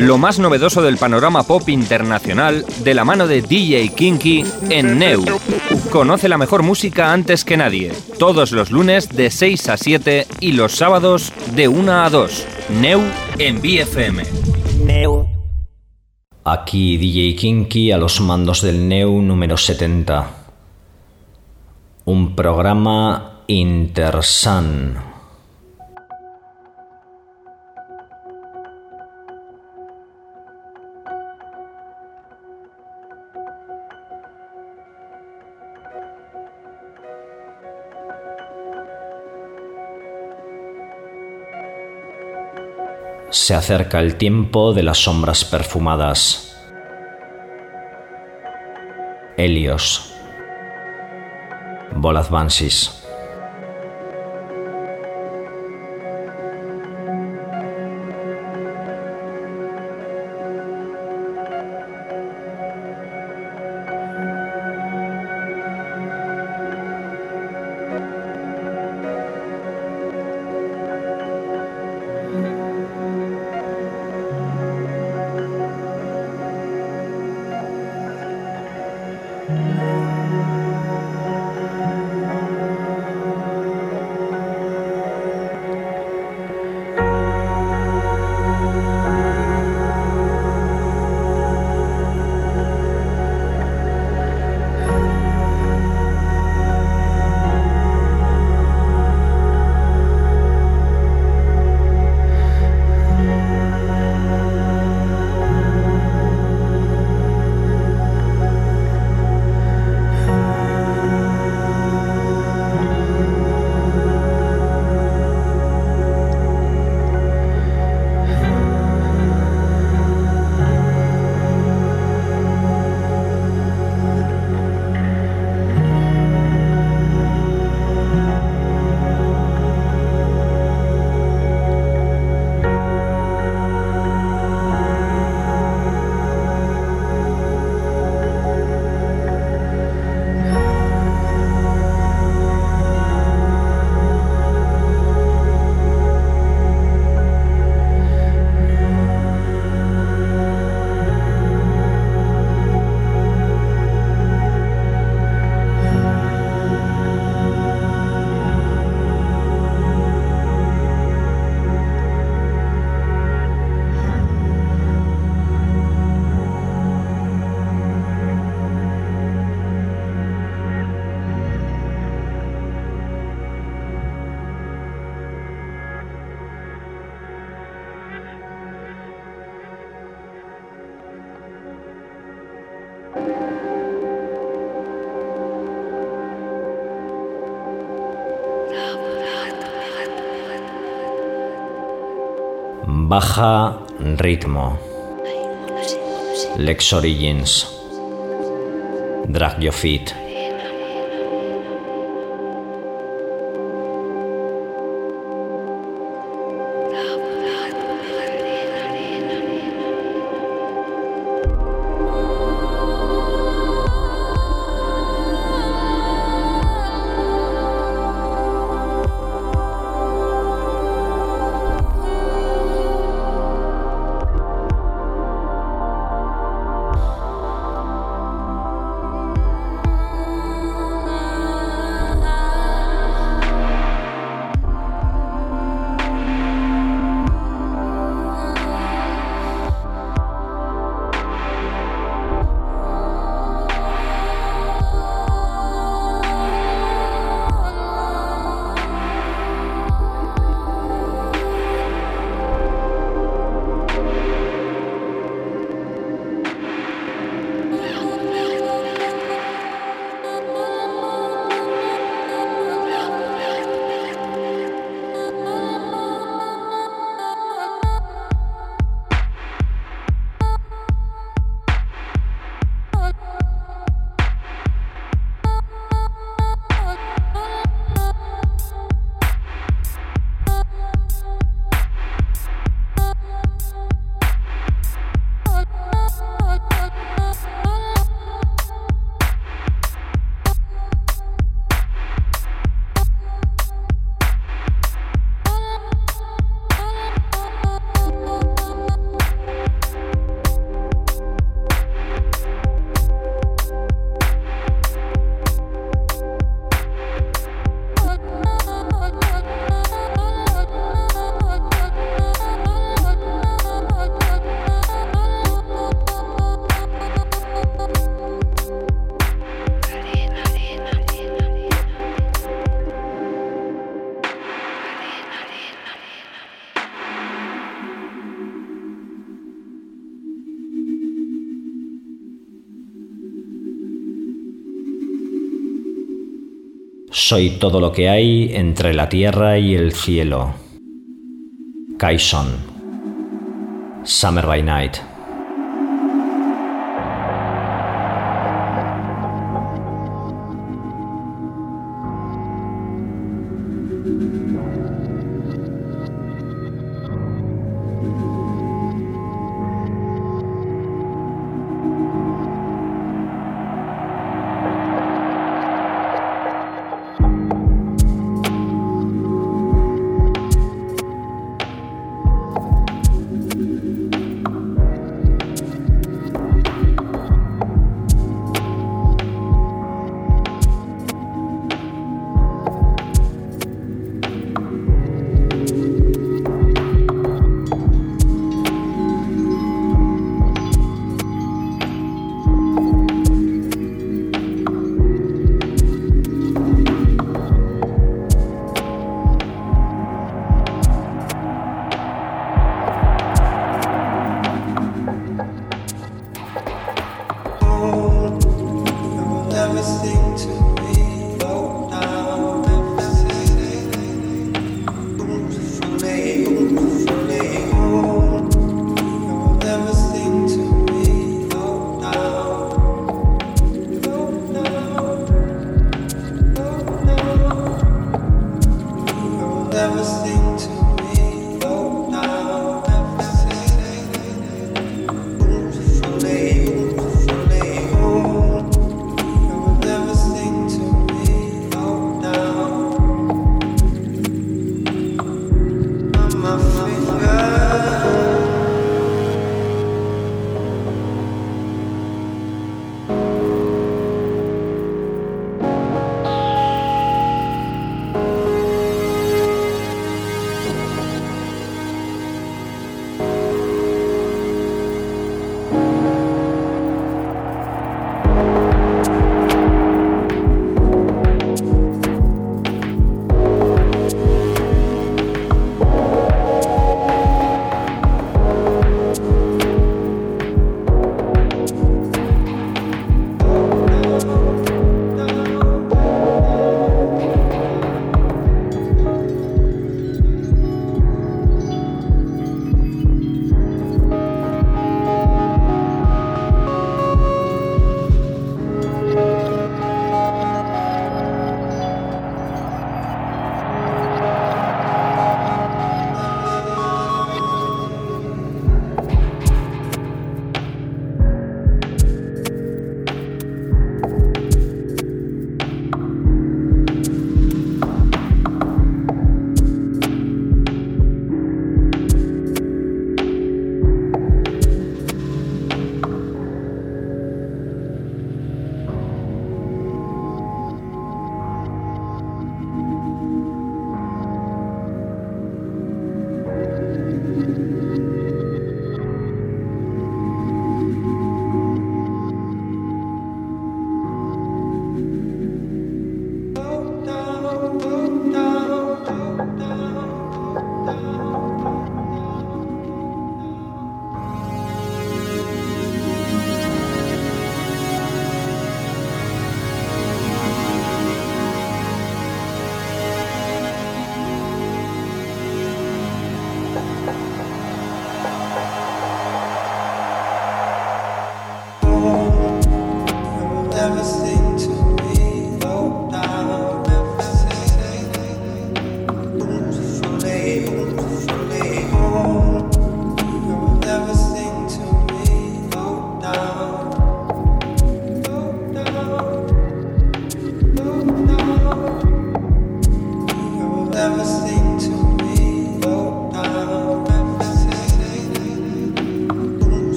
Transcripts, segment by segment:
Lo más novedoso del panorama pop internacional de la mano de DJ Kinky en Neu. Conoce la mejor música antes que nadie. Todos los lunes de 6 a 7 y los sábados de 1 a 2. Neu en BFM. Neu. Aquí DJ Kinky a los mandos del Neu número 70. Un programa Intersan. Se acerca el tiempo de las sombras perfumadas. Helios. Bansis. Baja ritmo. Lex Origins. Drag Your Feet. Soy todo lo que hay entre la tierra y el cielo. Kaison. Summer by Night.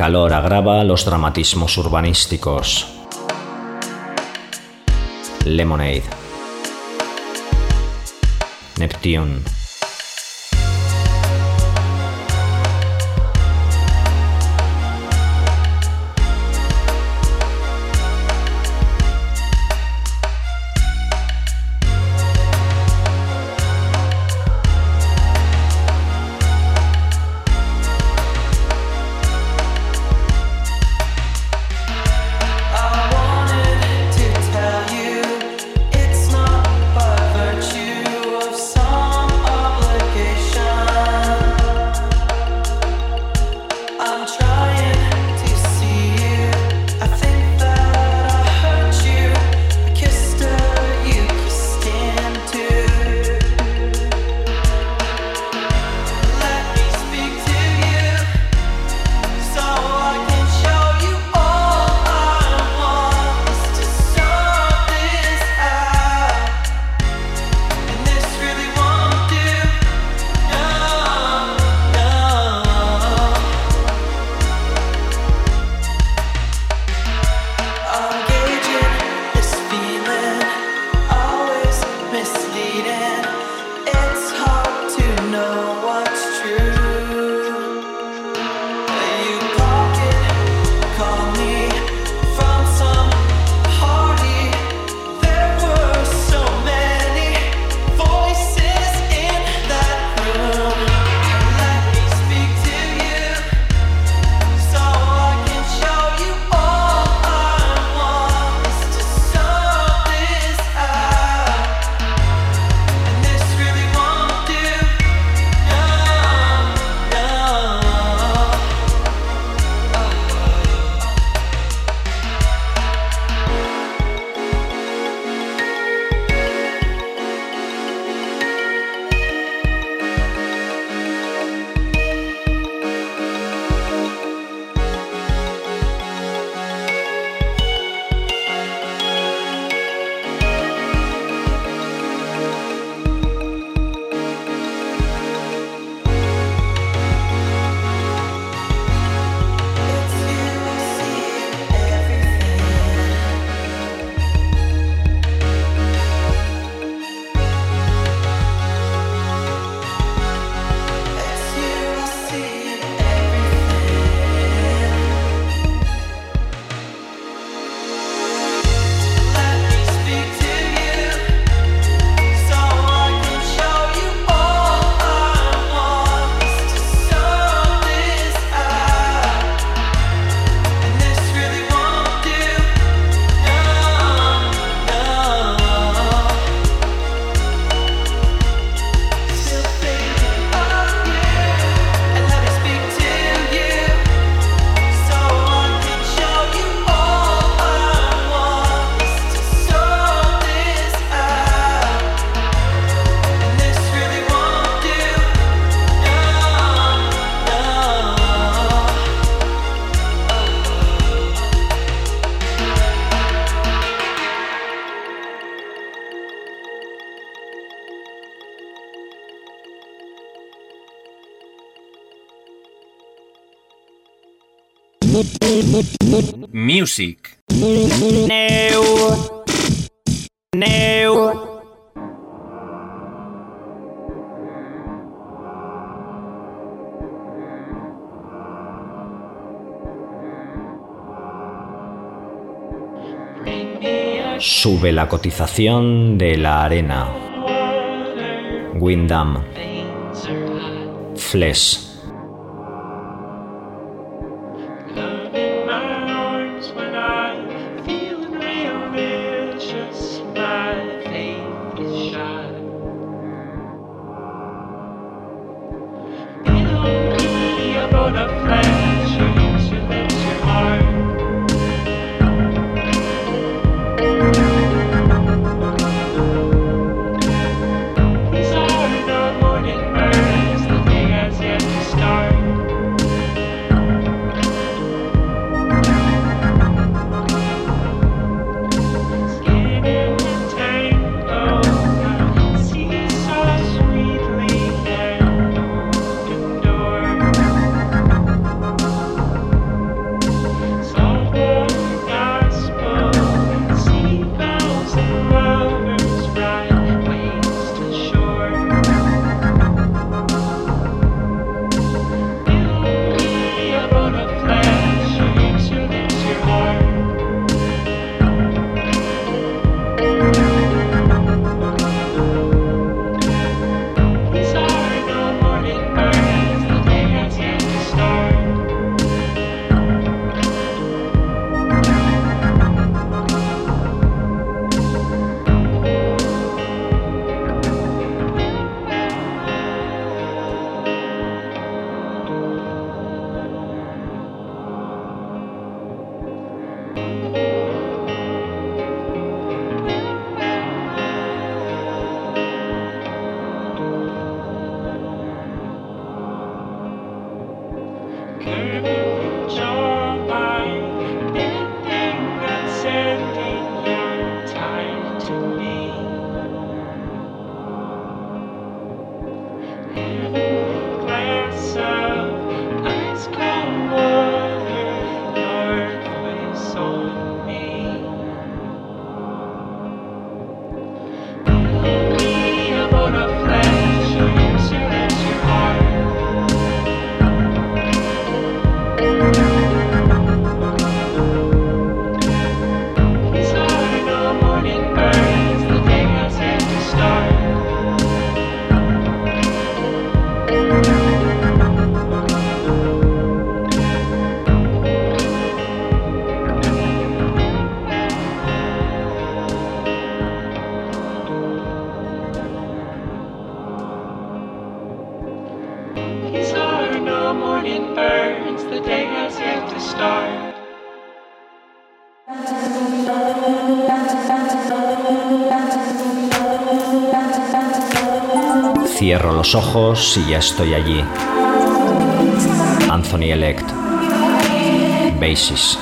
Calor agrava los dramatismos urbanísticos. Lemonade. Neptune. Music. Sube la cotización de la arena. Windham. Flesh. Los ojos y ya estoy allí. Anthony Elect. Basis.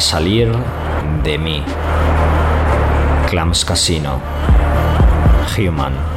Salir de mí. Clams Casino. Human.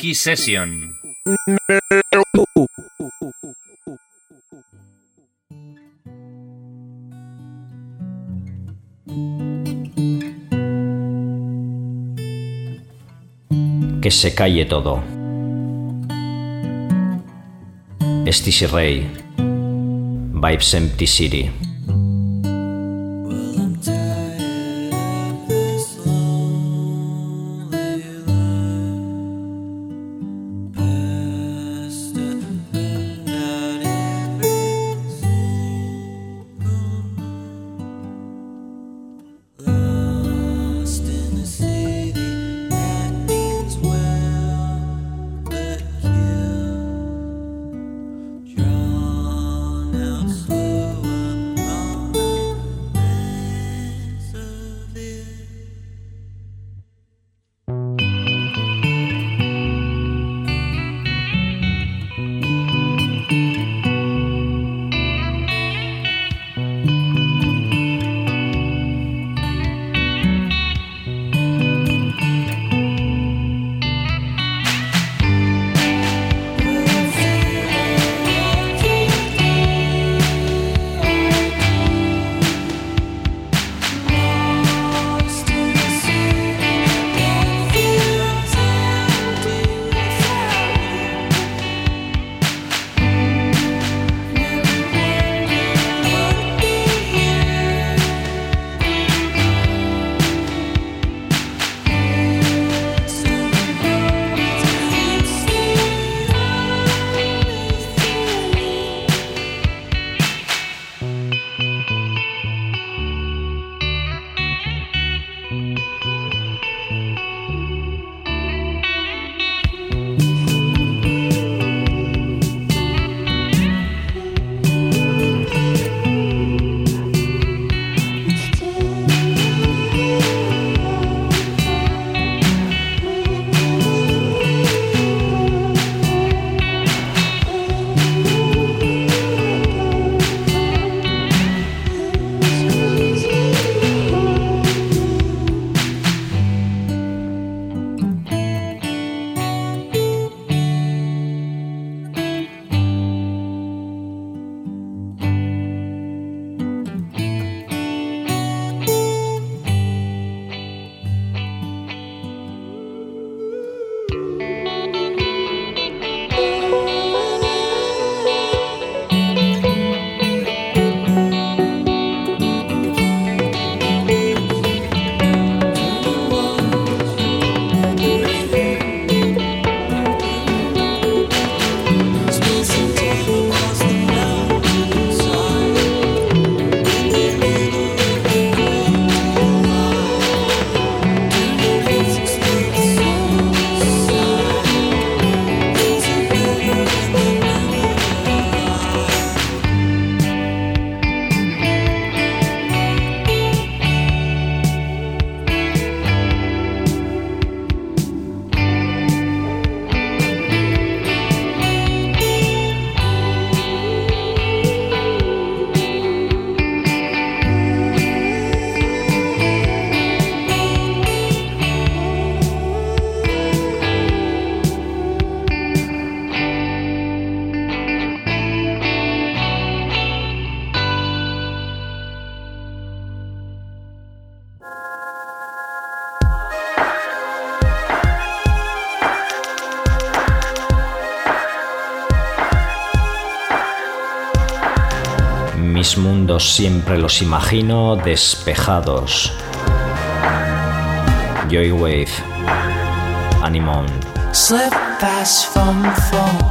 Kinky Session. Que se calle todo. Estis Rey. Vibes Empty City. siempre los imagino despejados. Joywave, Animon. Slip past from focus.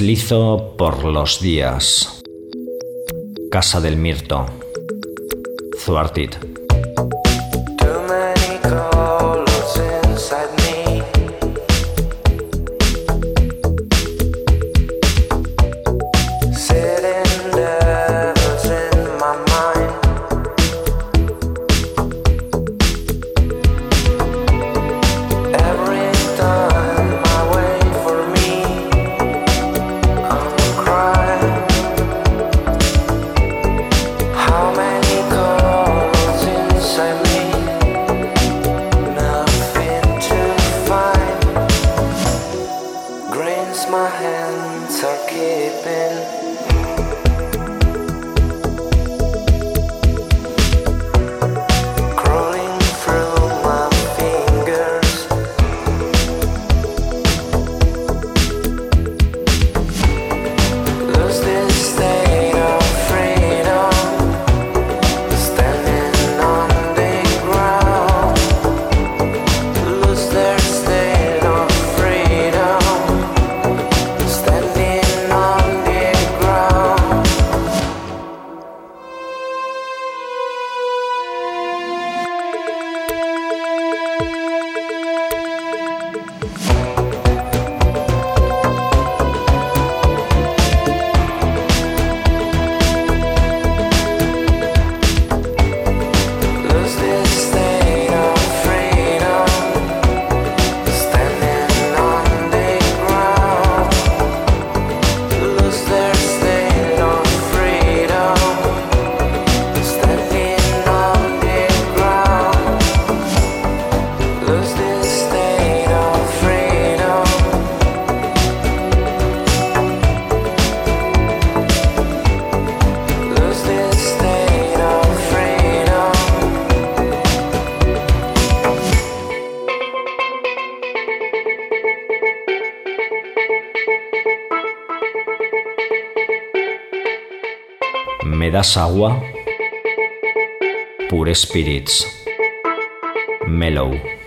deslizo por los días. Casa del Mirto. Zuartit. Sawa agua, spirits, mellow.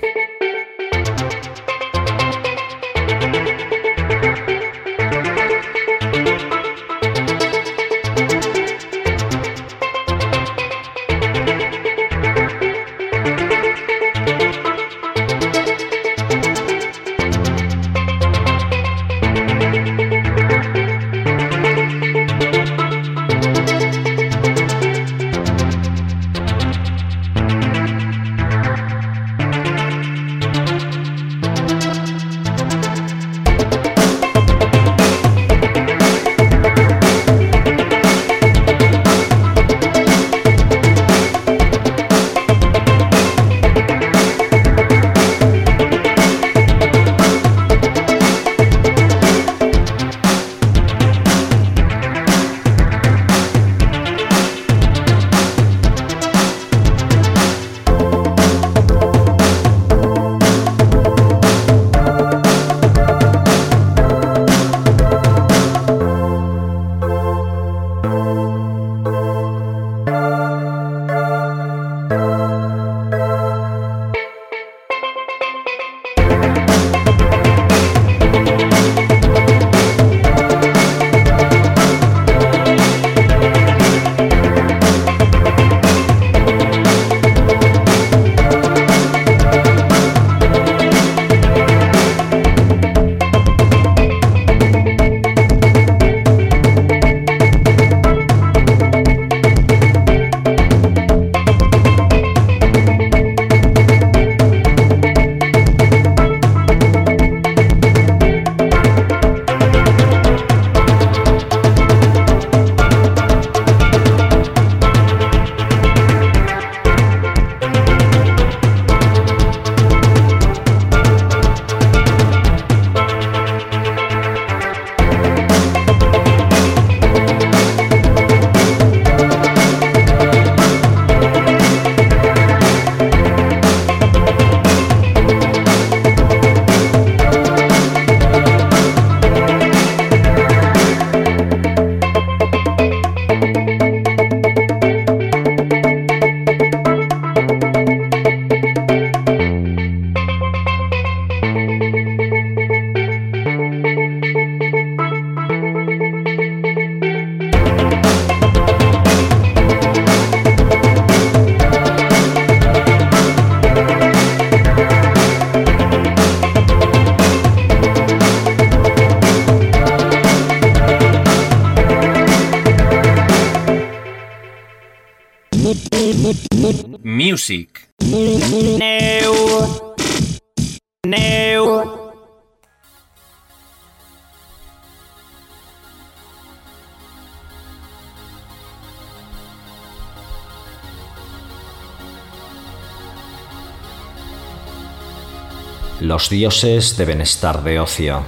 Los dioses deben estar de ocio.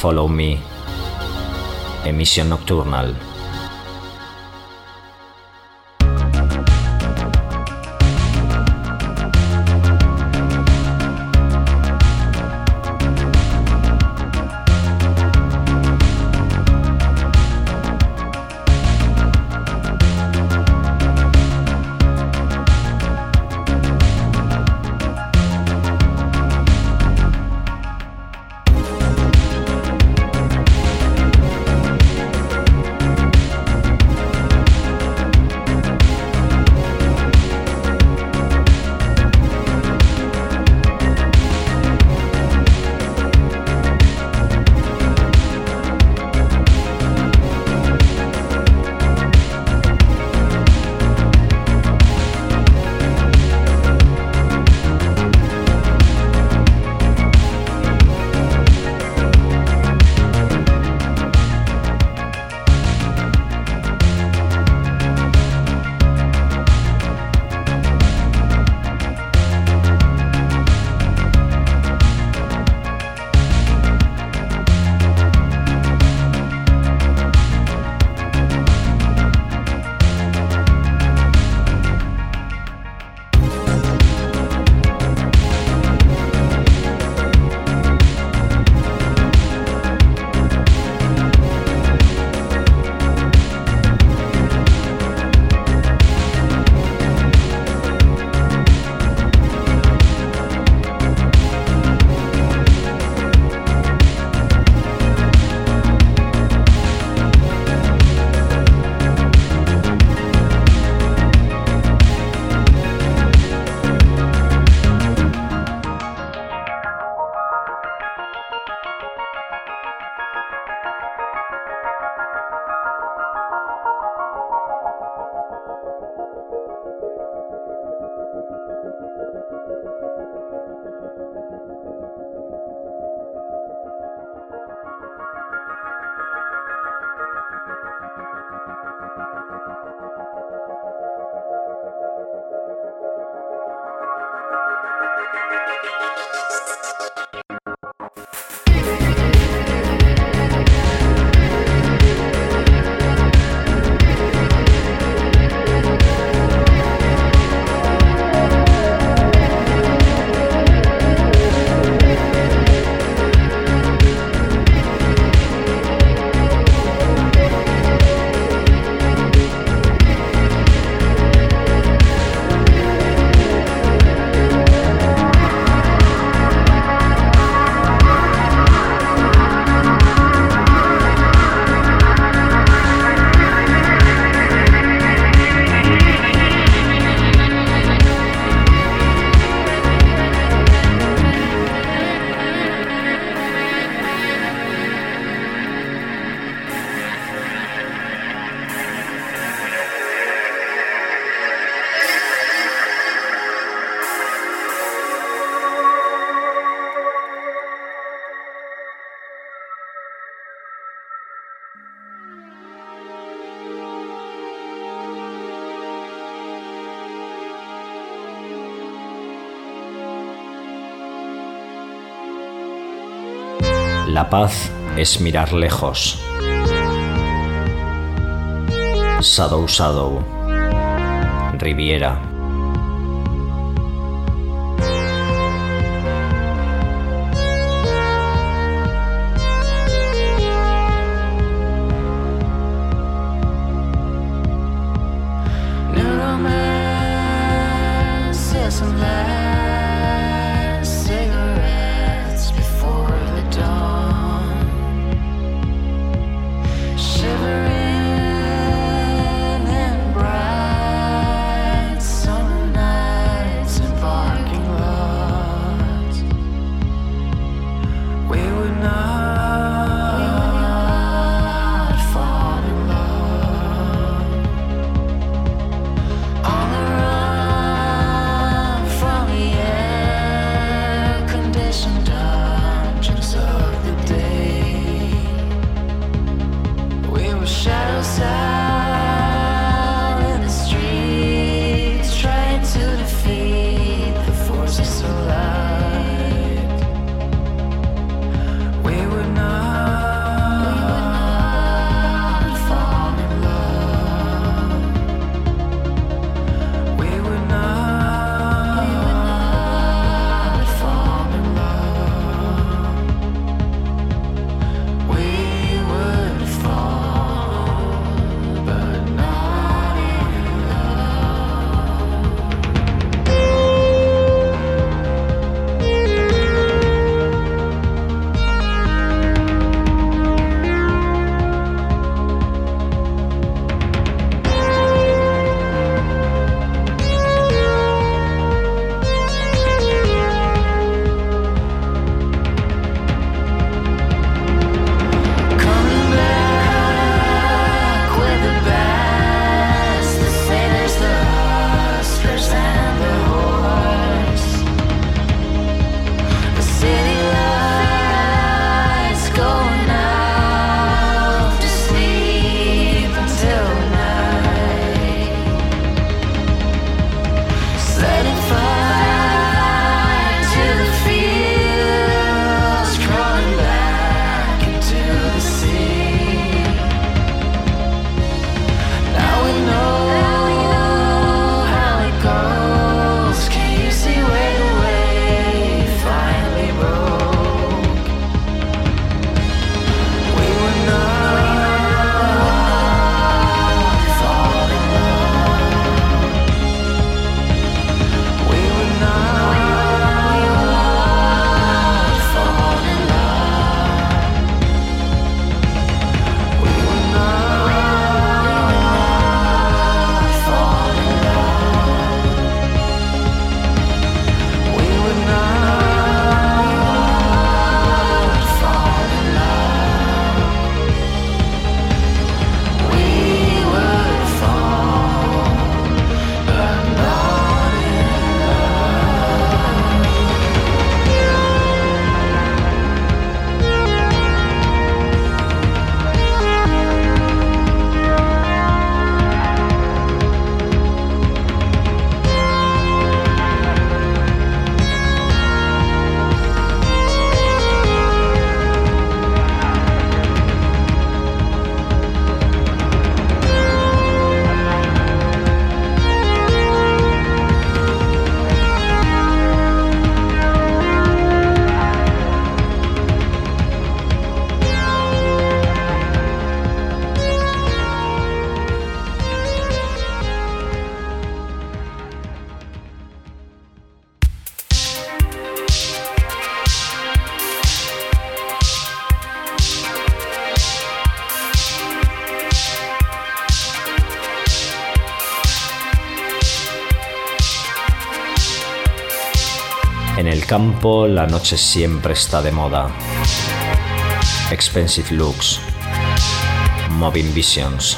Follow me. Emisión nocturnal. Paz es mirar lejos. Shadow Shadow. Riviera. Campo la noche siempre está de moda. Expensive looks. Moving visions.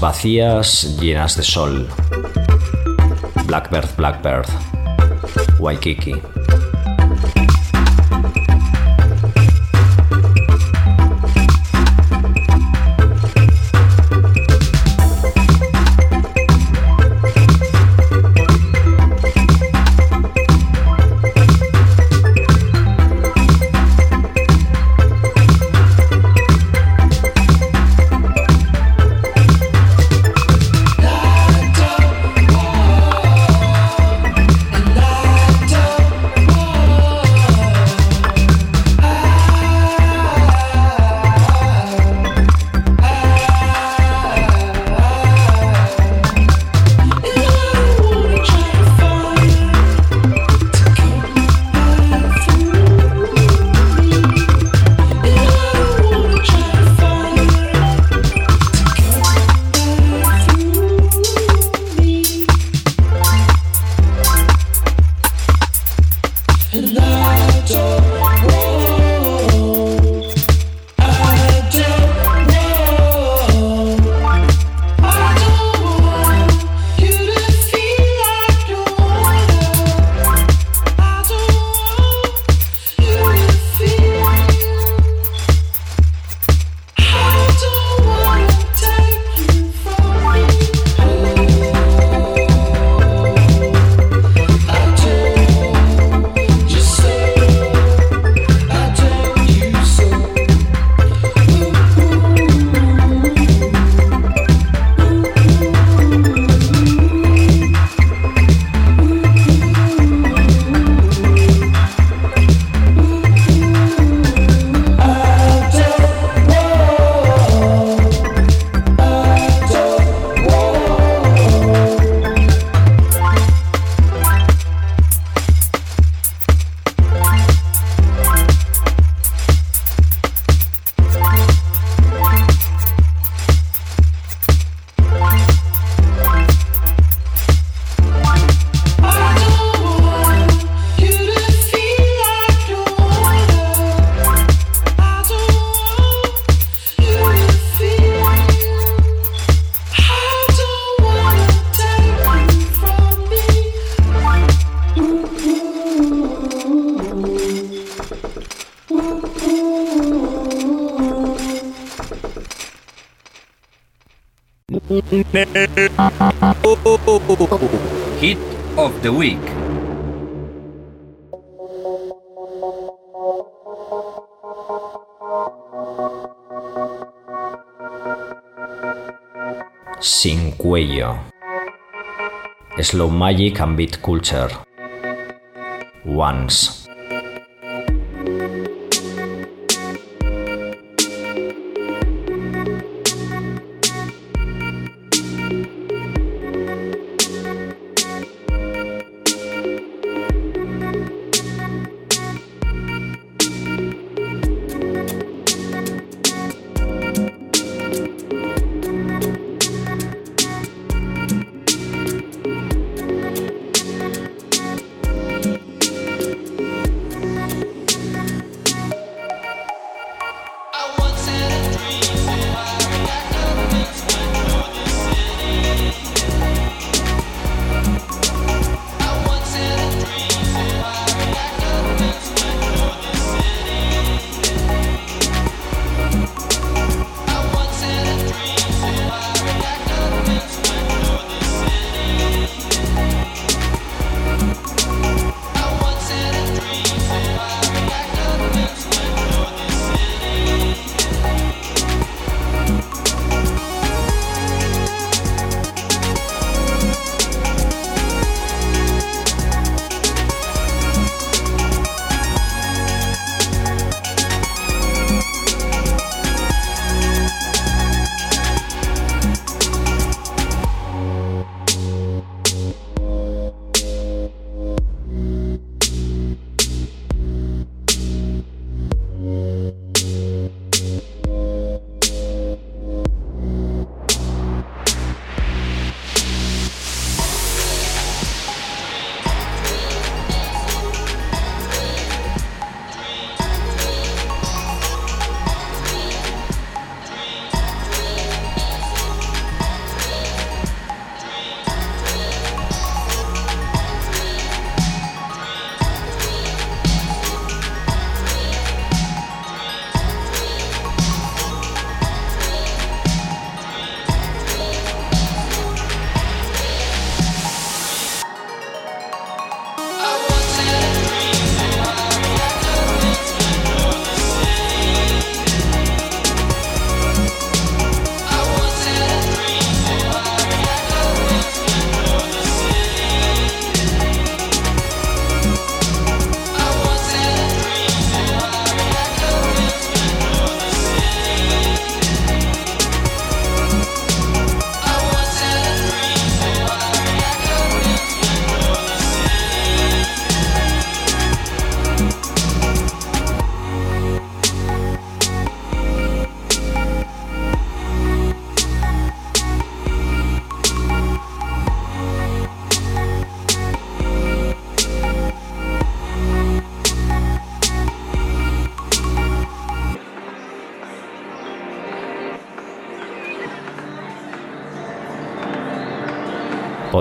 Vacías llenas de sol. Blackbird, Blackbird, Waikiki. Hit of the Week. Sin cuello. Slow Magic and Beat Culture. Once.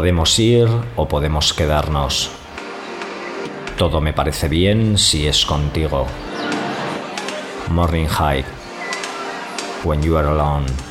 Podemos ir o podemos quedarnos. Todo me parece bien si es contigo. Morning High. When you are alone.